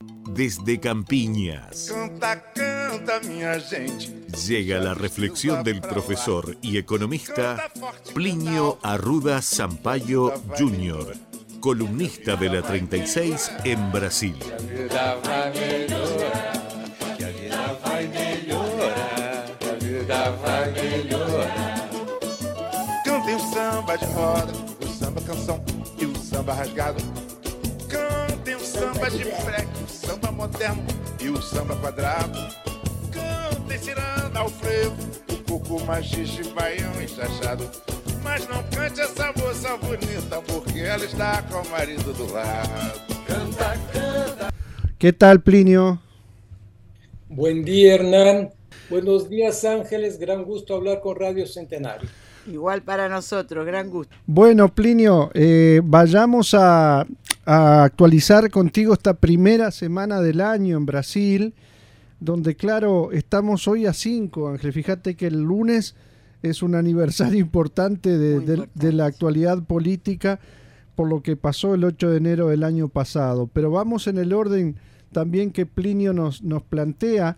Desde Campiñas. Llega la reflexión del profesor y economista Plinio Arruda Sampaio Jr., columnista de la 36 en Brasil. Cantem o samba de roda, o samba canção e o samba rasgado. Samba de freque, o samba moderno e o samba quadrado. Cantem ciranda ao frevo, o coco machixe, baião e chachado. Mas não cante essa moça bonita, porque ela está com o marido do lado. Canta, canta. ¿Qué tal, Plinio? Buen día, Hernán. Buenos días, Ángeles. Gran gusto hablar con Radio Centenario. Igual para nosotros, gran gusto. Bueno, Plinio, eh, vayamos a, a actualizar contigo esta primera semana del año en Brasil, donde, claro, estamos hoy a 5, Ángel. Fíjate que el lunes es un aniversario importante de, la actualidad política por lo que pasó el 8 de enero del año pasado. Pero vamos en el orden también que Plinio nos, nos plantea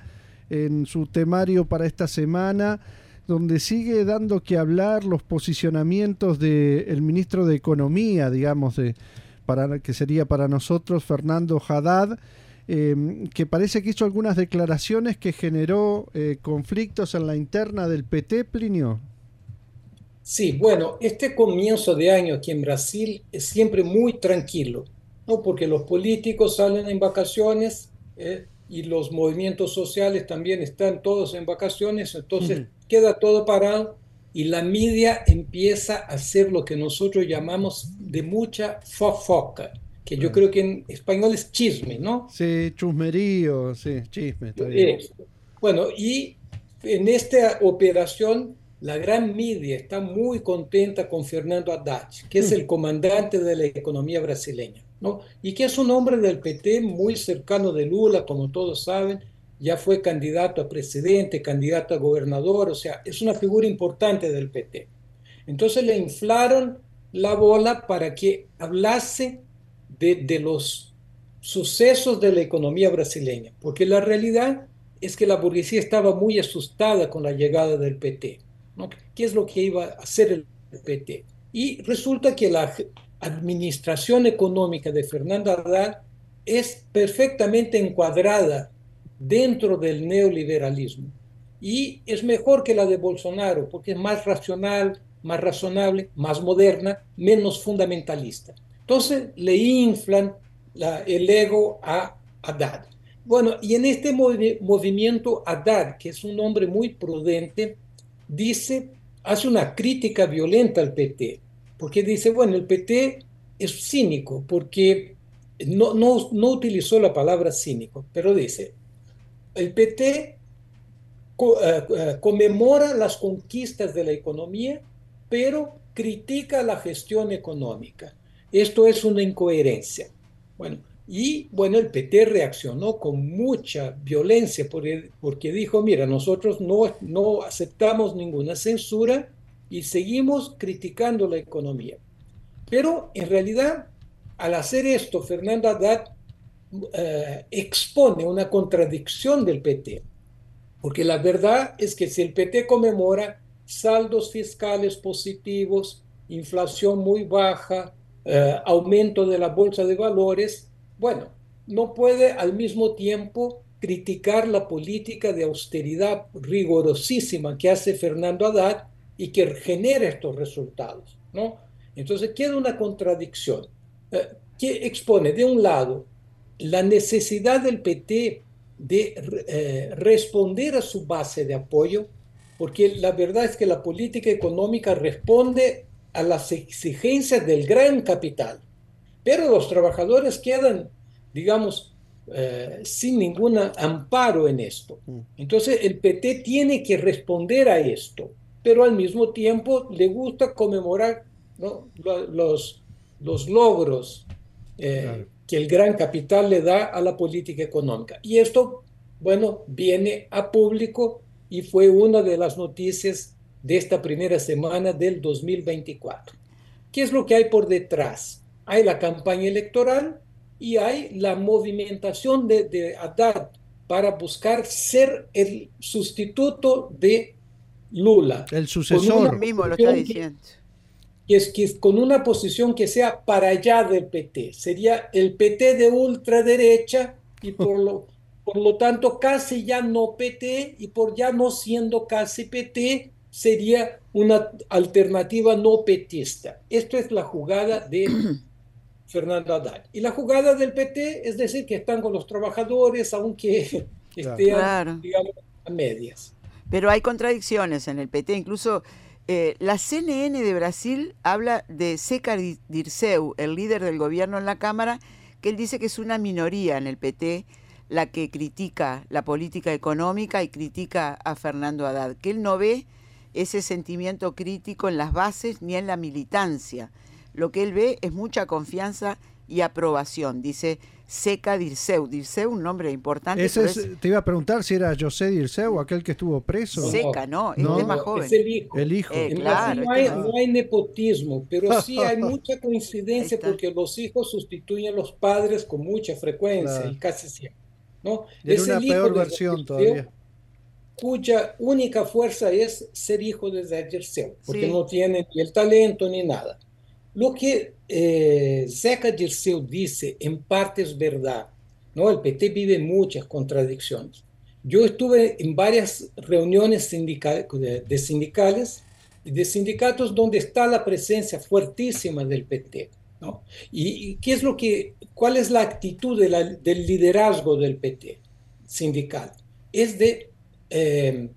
en su temario para esta semana, donde sigue dando que hablar los posicionamientos del ministro de Economía, digamos, de, para, que sería para nosotros Fernando Haddad, eh, que parece que hizo algunas declaraciones que generó eh, conflictos en la interna del PT, Plinio. Sí, bueno, este comienzo de año aquí en Brasil es siempre muy tranquilo, ¿no? Porque los políticos salen en vacaciones eh, y los movimientos sociales también están todos en vacaciones, entonces queda todo parado y la media empieza a hacer lo que nosotros llamamos de mucha fofoca, que yo creo que en español es chisme, ¿no? Sí, chusmerío, sí, chisme, está bien. Eso. Bueno, y en esta operación, la gran media está muy contenta con Fernando Haddad, que es el comandante de la economía brasileña, ¿no? Y que es un hombre del PT muy cercano de Lula, como todos saben, ya fue candidato a presidente, candidato a gobernador, o sea, es una figura importante del PT. Entonces le inflaron la bola para que hablase de, de los sucesos de la economía brasileña, porque la realidad es que la burguesía estaba muy asustada con la llegada del PT. ¿no? ¿Qué es lo que iba a hacer el PT? Y resulta que la administración económica de Fernando Haddad es perfectamente encuadrada dentro del neoliberalismo y es mejor que la de Bolsonaro porque es más racional, más razonable, más moderna, menos fundamentalista. Entonces le inflan la, el ego a Haddad. Bueno, y en este movi movimiento Haddad, que es un hombre muy prudente, dice, hace una crítica violenta al PT, porque dice, bueno, el PT es cínico, porque no, no, no utilizó la palabra cínico, pero dice, el PT uh, uh, conmemora las conquistas de la economía, pero critica la gestión económica. Esto es una incoherencia. Bueno, y bueno, el PT reaccionó con mucha violencia porque, dijo, mira, nosotros no, no aceptamos ninguna censura y seguimos criticando la economía. Pero en realidad, al hacer esto, Fernando Haddad eh, expone una contradicción del PT. Porque la verdad es que si el PT conmemora saldos fiscales positivos, inflación muy baja, eh, aumento de la bolsa de valores, bueno, no puede al mismo tiempo criticar la política de austeridad rigorosísima que hace Fernando Haddad y que genera estos resultados, ¿no? Entonces queda una contradicción eh, que expone, de un lado, la necesidad del PT de eh, responder a su base de apoyo, porque la verdad es que la política económica responde a las exigencias del gran capital, pero los trabajadores quedan, digamos, eh, sin ningún amparo en esto. Entonces el PT tiene que responder a esto, pero al mismo tiempo le gusta conmemorar ¿no? los, los logros eh, claro. Que el gran capital le da a la política económica. Y esto, bueno, viene a público y fue una de las noticias de esta primera semana del 2024. ¿Qué es lo que hay por detrás? Hay la campaña electoral y hay la movimentación de, de Haddad para buscar ser el sustituto de Lula. El sucesor. mismo lo está diciendo. Que es que con una posición que sea para allá del PT. Sería el PT de ultraderecha y por lo, por lo tanto casi ya no PT y por ya no siendo casi PT sería una alternativa no petista. Esto es la jugada de Fernando Haddad. Y la jugada del PT es decir que están con los trabajadores, aunque estén, digamos, a medias. Pero hay contradicciones en el PT, incluso eh, la CNN de Brasil habla de Seca Dirceu, el líder del gobierno en la Cámara, que él dice que es una minoría en el PT la que critica la política económica y critica a Fernando Haddad, que él no ve ese sentimiento crítico en las bases ni en la militancia. Lo que él ve es mucha confianza y aprobación. Dice Seca Dirceu. Dirceu, un nombre importante. Te iba a preguntar si era José Dirceu, aquel que estuvo preso. Seca, no, este es más joven. Es el hijo. El hijo. Eh, claro, no, hay, no, hay, nepotismo, pero sí hay mucha coincidencia porque los hijos sustituyen a los padres con mucha frecuencia y casi siempre. ¿no? es una peor versión todavía. Cuya única fuerza es ser hijo de Dirceu, porque sí. no tiene ni el talento ni nada. Lo que eh, Zeca Dirceu dice en parte es verdad. ¿no? El PT vive muchas contradicciones. Yo estuve en varias reuniones sindical, de, de, sindicales, de sindicatos donde está la presencia fuertísima del PT. ¿no? ¿Y, qué es lo que, cuál es la actitud del liderazgo del PT sindical? Es de eh,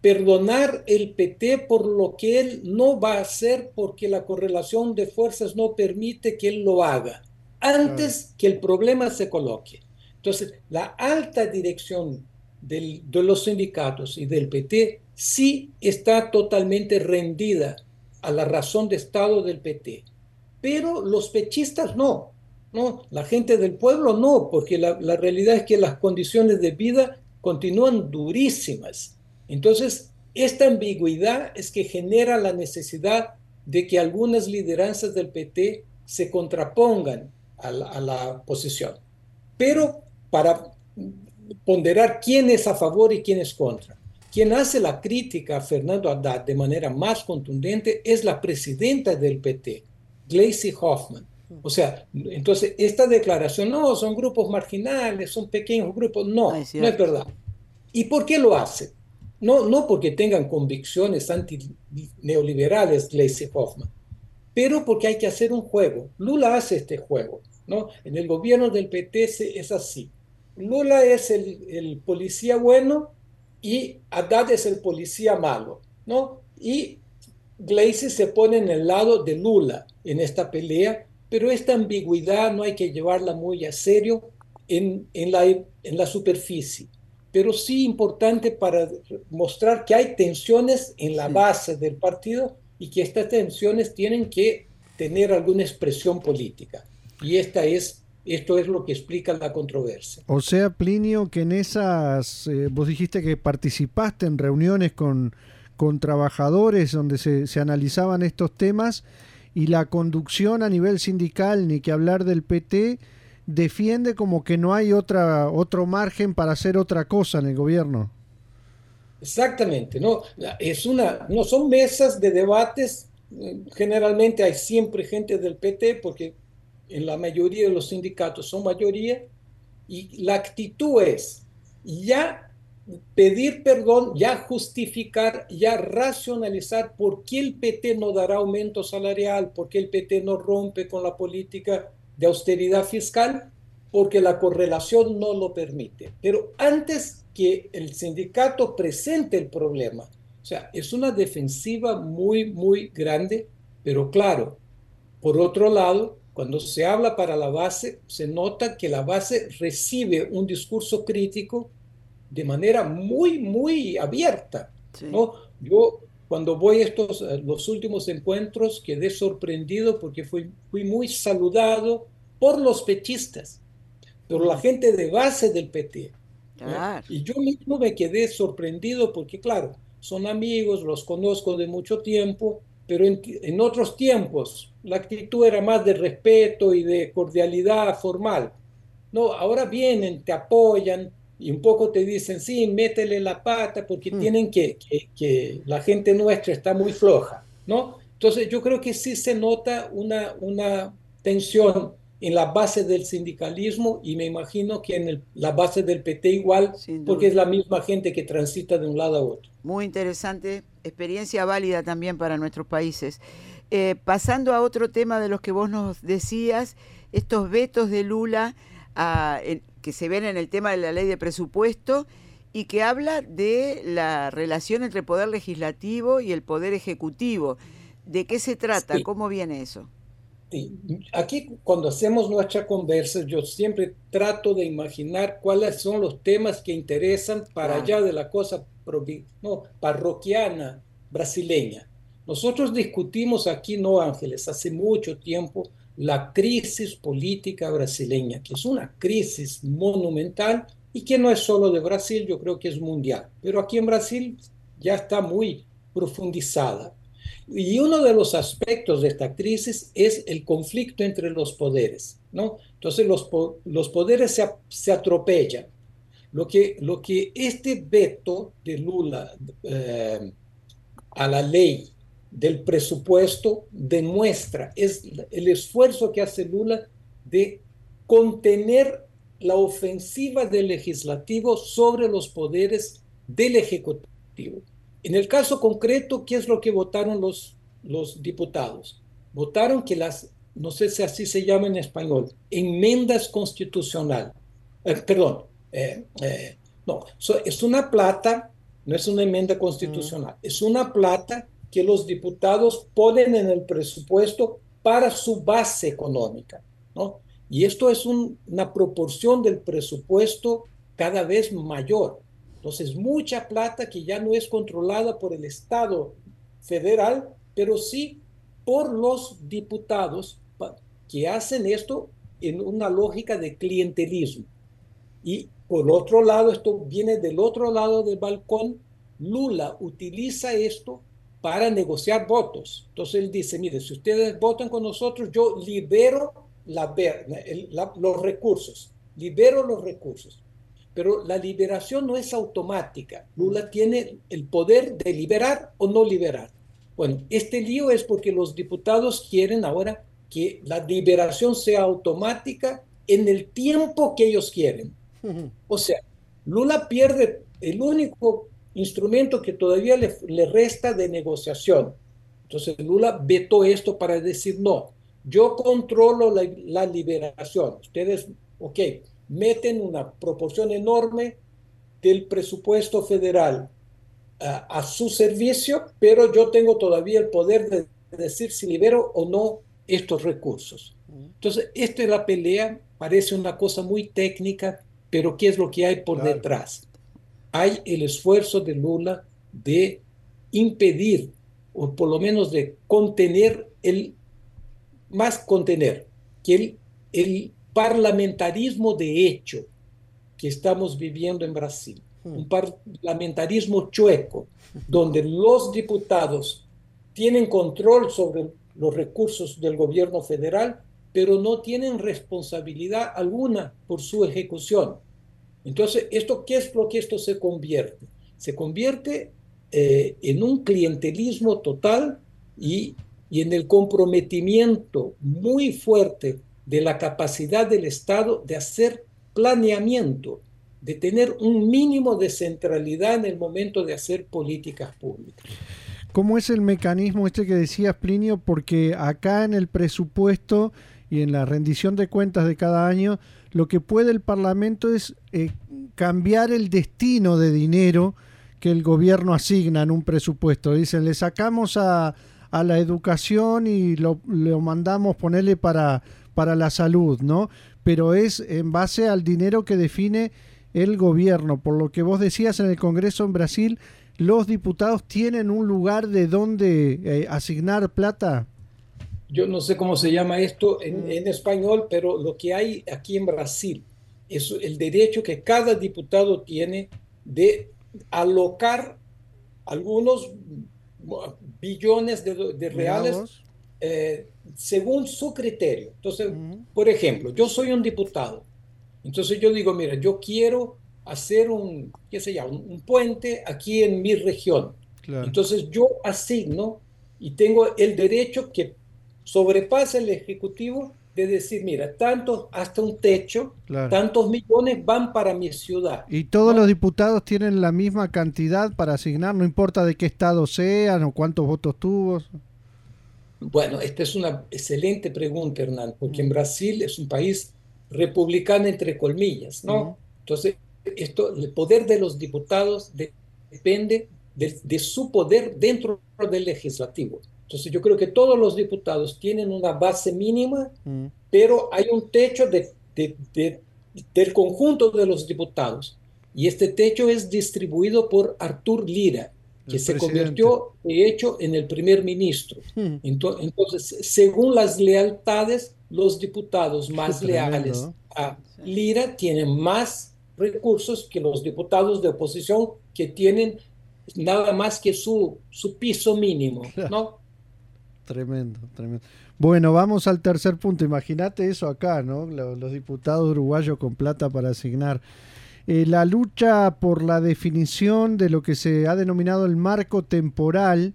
perdonar el PT por lo que él no va a hacer porque la correlación de fuerzas no permite que él lo haga antes que el problema se coloque. Entonces, la alta dirección del, de los sindicatos y del PT sí está totalmente rendida a la razón de Estado del PT, pero los pechistas no, no, la gente del pueblo no, porque la, la realidad es que las condiciones de vida continúan durísimas. Entonces, esta ambigüedad es que genera la necesidad de que algunas lideranzas del PT se contrapongan a la, a la posición. Pero para ponderar quién es a favor y quién es contra. Quien hace la crítica a Fernando Haddad de manera más contundente es la presidenta del PT, Gleisi Hoffmann. O sea, entonces esta declaración, no, son grupos marginales, son pequeños grupos, no, Ay, no es verdad. ¿Y por qué lo hace? No, no porque tengan convicciones antineoliberales, Gleisi Hoffmann, pero porque hay que hacer un juego. Lula hace este juego, ¿no? En el gobierno del PT es así. Lula es el, policía bueno y Haddad es el policía malo, ¿no? Y Gleisi se pone en el lado de Lula en esta pelea pero esta ambigüedad no hay que llevarla muy a serio en la superficie, pero sí importante para mostrar que hay tensiones en la base del partido y que estas tensiones tienen que tener alguna expresión política. Y esta es, esto es lo que explica la controversia. O sea, Plinio, que en esas, eh, vos dijiste que participaste en reuniones con, con trabajadores donde se, se analizaban estos temas y la conducción a nivel sindical, ni que hablar del PT, defiende como que no hay otra, otro margen para hacer otra cosa en el gobierno. Exactamente, no, es una, no son mesas de debates, generalmente hay siempre gente del PT, porque en la mayoría de los sindicatos son mayoría, y la actitud es ya pedir perdón, ya justificar, ya racionalizar por qué el PT no dará aumento salarial, por qué el PT no rompe con la política de austeridad fiscal, porque la correlación no lo permite. Pero antes que el sindicato presente el problema, o sea, es una defensiva muy, muy grande, pero claro, por otro lado, cuando se habla para la base, se nota que la base recibe un discurso crítico de manera muy, muy abierta. Sí. ¿no? Yo cuando voy a estos, los últimos encuentros quedé sorprendido porque fui, fui muy saludado por los pechistas, por la gente de base del PT. Claro. Y yo mismo me quedé sorprendido porque, claro, son amigos, los conozco de mucho tiempo, pero en, en otros tiempos la actitud era más de respeto y de cordialidad formal. No, ahora vienen, te apoyan y un poco te dicen, sí, métele la pata porque mm. tienen que, que, la gente nuestra está muy floja, ¿no? Entonces yo creo que sí se nota una, una tensión en la base del sindicalismo y me imagino que en la base del PT igual, porque es la misma gente que transita de un lado a otro. Muy interesante, experiencia válida también para nuestros países. Eh, pasando a otro tema de los que vos nos decías, estos vetos de Lula que se ven en el tema de la ley de presupuesto y que habla de la relación entre el poder legislativo y el poder ejecutivo. ¿De qué se trata? ¿Cómo viene eso? Aquí cuando hacemos nuestra conversa, yo siempre trato de imaginar cuáles son los temas que interesan para allá de la cosa no, parroquiana brasileña. Nosotros discutimos aquí, no Ángeles, hace mucho tiempo la crisis política brasileña, que es una crisis monumental y que no es solo de Brasil, yo creo que es mundial, pero aquí en Brasil ya está muy profundizada. Y uno de los aspectos de esta crisis es el conflicto entre los poderes, ¿no? Entonces los, los poderes se, se, atropellan. Lo que, lo que este veto de Lula eh, a la ley del presupuesto demuestra, es el esfuerzo que hace Lula de contener la ofensiva del legislativo sobre los poderes del ejecutivo. En el caso concreto, ¿qué es lo que votaron los, los diputados? Votaron que las, no sé si así se llama en español, enmiendas constitucional. Eh, perdón, eh, eh, no, es una plata, no es una enmienda constitucional, es una plata que los diputados ponen en el presupuesto para su base económica, ¿no? Y esto es una proporción del presupuesto cada vez mayor. Entonces, mucha plata que ya no es controlada por el Estado federal, pero sí por los diputados que hacen esto en una lógica de clientelismo. Y por otro lado, esto viene del otro lado del balcón, Lula utiliza esto para negociar votos. Entonces él dice, mire, si ustedes votan con nosotros, yo libero la, los recursos, libero los recursos pero la liberación no es automática. Lula tiene el poder de liberar o no liberar. Bueno, este lío es porque los diputados quieren ahora que la liberación sea automática en el tiempo que ellos quieren. O sea, Lula pierde el único instrumento que todavía le, resta de negociación. Entonces Lula vetó esto para decir, no, yo controlo la, la liberación. Ustedes, ok, meten una proporción enorme del presupuesto federal a, su servicio, pero yo tengo todavía el poder de decir si libero o no estos recursos. Entonces, esta es la pelea, parece una cosa muy técnica, pero ¿qué es lo que hay por detrás? Hay el esfuerzo de Lula de impedir, o por lo menos de contener el, más contener, que el, el parlamentarismo de hecho que estamos viviendo en Brasil, hmm. un parlamentarismo chueco, donde los diputados tienen control sobre los recursos del gobierno federal, pero no tienen responsabilidad alguna por su ejecución. Entonces, ¿esto qué es lo que esto se convierte? Se convierte eh, en un clientelismo total y, y en el comprometimiento muy fuerte de la capacidad del Estado de hacer planeamiento, de tener un mínimo de centralidad en el momento de hacer políticas públicas. ¿Cómo es el mecanismo este que decías, Plinio? Porque acá en el presupuesto y en la rendición de cuentas de cada año, lo que puede el Parlamento es eh, cambiar el destino de dinero que el gobierno asigna en un presupuesto. Dicen, le sacamos a, a la educación y lo, lo mandamos ponerle para para la salud, ¿no? Pero es en base al dinero que define el gobierno. Por lo que vos decías en el Congreso en Brasil, ¿los diputados tienen un lugar de donde eh, asignar plata? Yo no sé cómo se llama esto en, mm. en, español, pero lo que hay aquí en Brasil es el derecho que cada diputado tiene de alocar algunos billones de, de reales eh, según su criterio. Entonces, por ejemplo, yo soy un diputado Entonces yo digo, mira, yo quiero hacer un, qué sé un, puente aquí en mi región. Entonces yo asigno y tengo el derecho que sobrepasa el Ejecutivo de decir, mira, tantos, hasta un techo, tantos millones van para mi ciudad. Y todos los diputados tienen la misma cantidad para asignar, no importa de qué estado sean o cuántos votos tuvo. Bueno, esta es una excelente pregunta, Hernán, porque en Brasil es un país republicano entre colmillas, ¿no? Entonces, esto, el poder de los diputados depende de, su poder dentro del legislativo. Entonces yo creo que todos los diputados tienen una base mínima, mm. pero hay un techo de, del conjunto de los diputados. Y este techo es distribuido por Artur Lira, que se convirtió, de hecho, en el primer ministro. Mm. Entonces, según las lealtades, los diputados más leales a Lira tienen más recursos que los diputados de oposición que tienen nada más que su, su piso mínimo, ¿no? Tremendo, tremendo. Bueno, vamos al tercer punto. Imagínate eso acá, ¿no? Los, diputados uruguayos con plata para asignar. Eh, la lucha por la definición de lo que se ha denominado el marco temporal,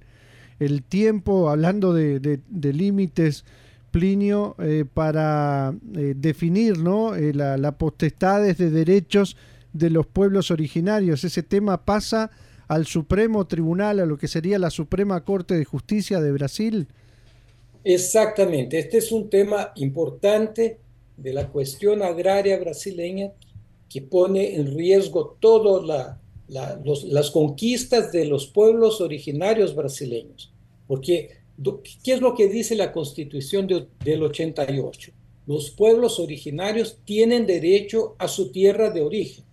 el tiempo, hablando de, límites, Plinio, eh, para eh, definir ¿no? la, la potestades de derechos de los pueblos originarios. Ese tema pasa al Supremo Tribunal, a lo que sería la Suprema Corte de Justicia de Brasil. Exactamente, este es un tema importante de la cuestión agraria brasileña que pone en riesgo todas las conquistas de los pueblos originarios brasileños. Porque, ¿qué es lo que dice la constitución del 88? Los pueblos originarios tienen derecho a su tierra de origen.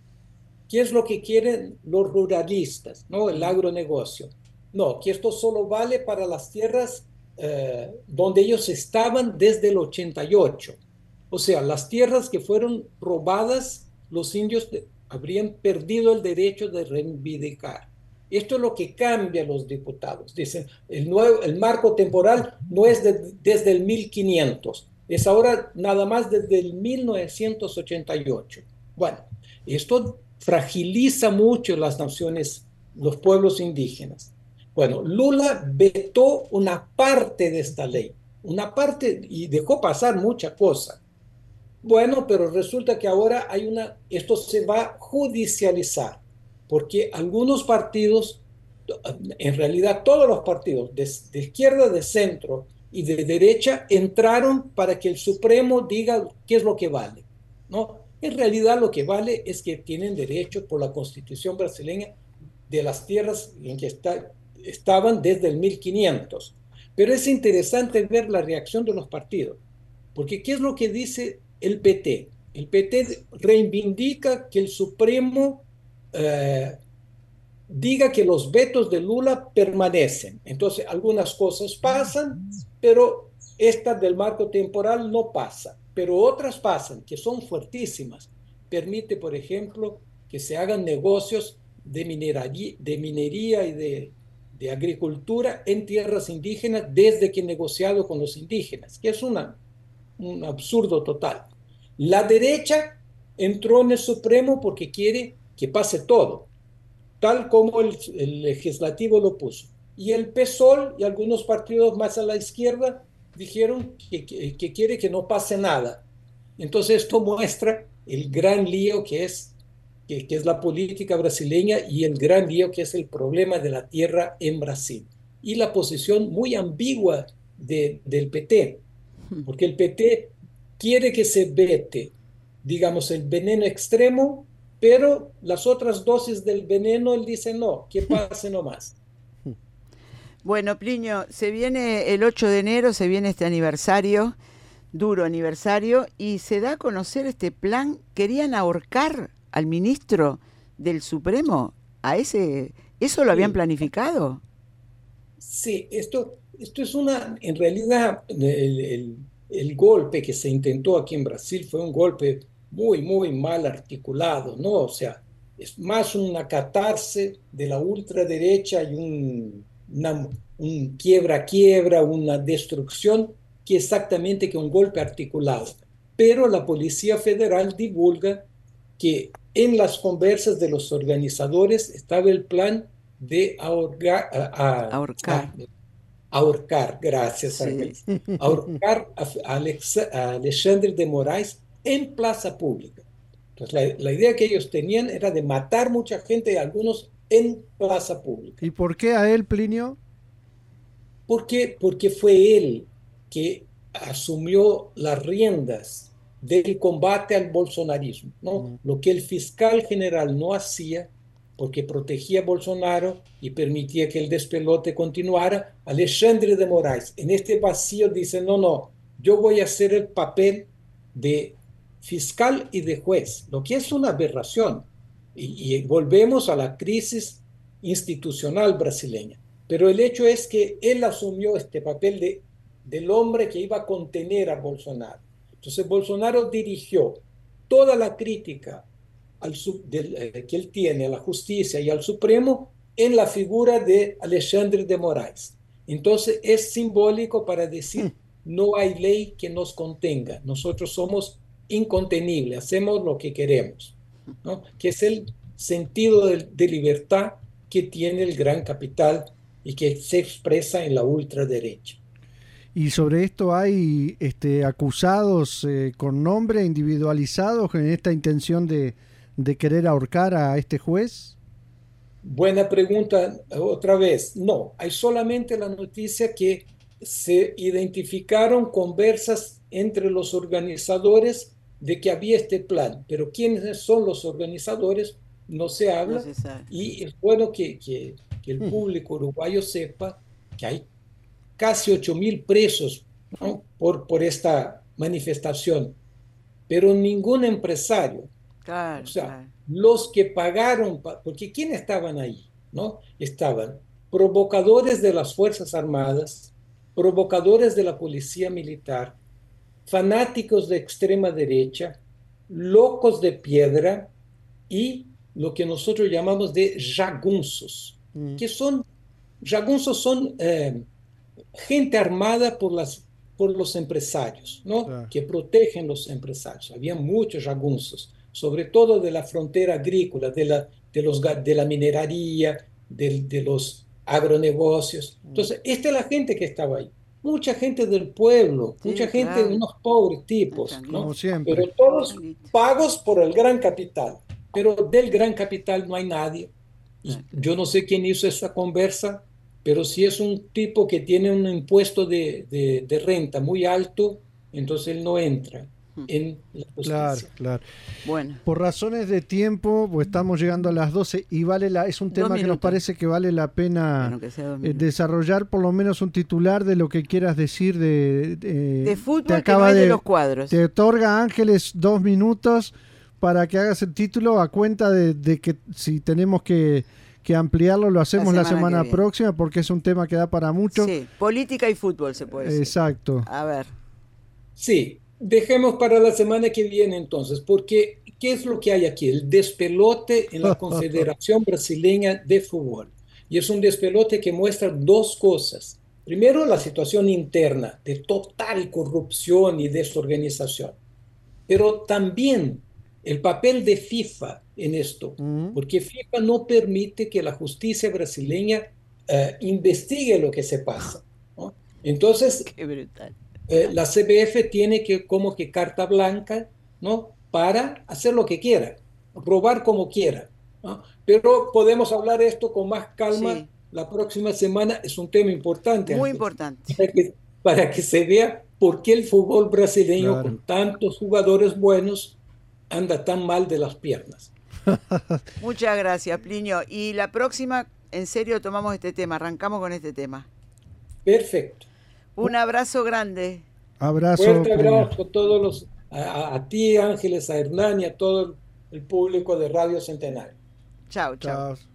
¿Qué es lo que quieren los ruralistas, no el agronegocio? No, que esto solo vale para las tierras eh, donde ellos estaban desde el 88. O sea, las tierras que fueron robadas, los indios habrían perdido el derecho de reivindicar. Esto es lo que cambia los diputados. Dicen, el, nuevo, el marco temporal no es desde el 1500, es ahora nada más desde el 1988. Bueno, esto fragiliza mucho las naciones, los pueblos indígenas. Bueno, Lula vetó una parte de esta ley, una parte y dejó pasar mucha cosa. Bueno, pero resulta que ahora hay una, esto se va a judicializar, porque algunos partidos, en realidad todos los partidos de, de izquierda, de centro y de derecha entraron para que el Supremo diga qué es lo que vale, ¿no? En realidad lo que vale es que tienen derecho por la constitución brasileña de las tierras en que está, estaban desde el 1500. Pero es interesante ver la reacción de los partidos, porque ¿qué es lo que dice el PT? El PT reivindica que el Supremo eh, diga que los vetos de Lula permanecen. Entonces, algunas cosas pasan, pero esta del marco temporal no pasa, pero otras pasan, que son fuertísimas. Permite, por ejemplo, que se hagan negocios de de minería y de de agricultura en tierras indígenas desde que negociado con los indígenas, que es una, un absurdo total. La derecha entró en el Supremo porque quiere que pase todo, tal como el, legislativo lo puso. Y el PSOL y algunos partidos más a la izquierda dijeron que, que quiere que no pase nada. Entonces esto muestra el gran lío que es que, es la política brasileña y el gran lío que es el problema de la tierra en Brasil. Y la posición muy ambigua de, del PT, porque el PT quiere que se vete, digamos, el veneno extremo, pero las otras dosis del veneno él dice no, que pase nomás. Bueno, Plinio, se viene el 8 de enero, se viene este aniversario, duro aniversario, y se da a conocer este plan. Querían ahorcar al ministro del Supremo? ¿A ese, ¿Eso lo habían planificado? Sí, esto, esto es una, en realidad, el, el, golpe que se intentó aquí en Brasil fue un golpe muy, muy mal articulado, ¿no? O sea, es más una catarse de la ultraderecha y un, una, un quiebra-quiebra, una destrucción, que exactamente que un golpe articulado. pero la Policía Federal divulga que en las conversas de los organizadores estaba el plan de ahorcar, ahorcar. ahorcar gracias Sí. ahorcar a, Alexa- a Alexandre de Moraes en plaza pública. Entonces, la, la idea que ellos tenían era de matar mucha gente, algunos en plaza pública. ¿Y por qué a él, Plinio? ¿Por qué? Porque fue él que asumió las riendas del combate al bolsonarismo, ¿no? Lo que el fiscal general no hacía porque protegía a Bolsonaro y permitía que el despelote continuara, Alexandre de Moraes en este vacío dice, no, no, yo voy a hacer el papel de fiscal y de juez, lo que es una aberración. Y, y volvemos a la crisis institucional brasileña. Pero el hecho es que él asumió este papel de, del hombre que iba a contener a Bolsonaro. Entonces Bolsonaro dirigió toda la crítica al, del, eh, que él tiene a la justicia y al Supremo en la figura de Alexandre de Moraes. Entonces es simbólico para decir, no hay ley que nos contenga, nosotros somos incontenibles, hacemos lo que queremos, ¿no? que es el sentido de, de libertad que tiene el gran capital y que se expresa en la ultraderecha. Y sobre esto hay este, acusados eh, con nombre individualizados en esta intención de, de querer ahorcar a este juez. Buena pregunta otra vez. No, hay solamente la noticia que se identificaron conversas entre los organizadores de que había este plan, pero quiénes son los organizadores no se habla No se sabe. y es bueno que, que- que el público uruguayo sepa que hay casi 8 mil presos ¿no? por, por esta manifestación, pero ningún empresario, Claro, o sea, claro. los que pagaron, pa- porque ¿quiénes estaban ahí? ¿No? Estaban provocadores de las Fuerzas Armadas, provocadores de la Policía Militar, fanáticos de extrema derecha, locos de piedra y lo que nosotros llamamos de jagunzos, Mm. que son, jagunzos son eh, gente armada por, las, por los empresarios, ¿no? Claro. que protegen los empresarios. Había muchos jagunzos, sobre todo de la frontera agrícola, de la, de los, de la mineraría, del- de los agronegocios. Entonces, esta es la gente que estaba ahí. Mucha gente del pueblo, Sí, mucha gente, claro. unos pobres tipos. ¿no? Como siempre. pero todos pagos por el gran capital. Pero del gran capital no hay nadie. Y yo no sé quién hizo esa conversa, pero si es un tipo que tiene un impuesto de, de- de renta muy alto, entonces él no entra en la Claro, justicia. claro. Bueno, Por razones de tiempo, pues estamos llegando a las 12 y vale la, es un tema que nos parece que vale la pena bueno, eh, desarrollar por lo menos un titular de lo que quieras decir de, de, de fútbol te que no de, de, los cuadros. te otorga Ángeles dos minutos para que hagas el título a cuenta de, de que si tenemos que, que ampliarlo lo hacemos la semana semana, que viene. próxima porque es un tema que da para mucho. Sí, política y fútbol se puede decir. Exacto. A ver, Sí, dejemos para la semana que viene entonces, porque ¿qué es lo que hay aquí? El despelote en la Confederación Brasileña de Fútbol. Y es un despelote que muestra dos cosas. Primero, la situación interna de total corrupción y desorganización, pero también el papel de FIFA en esto, porque FIFA no permite que la justicia brasileña eh, investigue lo que se pasa. ¿no? Entonces, qué brutal. eh, la CBF tiene que como que carta blanca, ¿no? Para hacer lo que quiera, robar como quiera, ¿no? Pero podemos hablar esto con más calma Sí. la próxima semana. Es un tema importante. Muy importante. Para que, para que se vea por qué el fútbol brasileño, Claro. con tantos jugadores buenos, anda tan mal de las piernas. Muchas gracias, Plinio. Y la próxima, en serio, tomamos este tema, arrancamos con este tema. Perfecto. Un abrazo grande. Abrazo. Fuerte Plinio. abrazo a todos los, a, a- a ti, Ángeles, a Hernán y a todo el público de Radio Centenario. Chao, chao. Chao.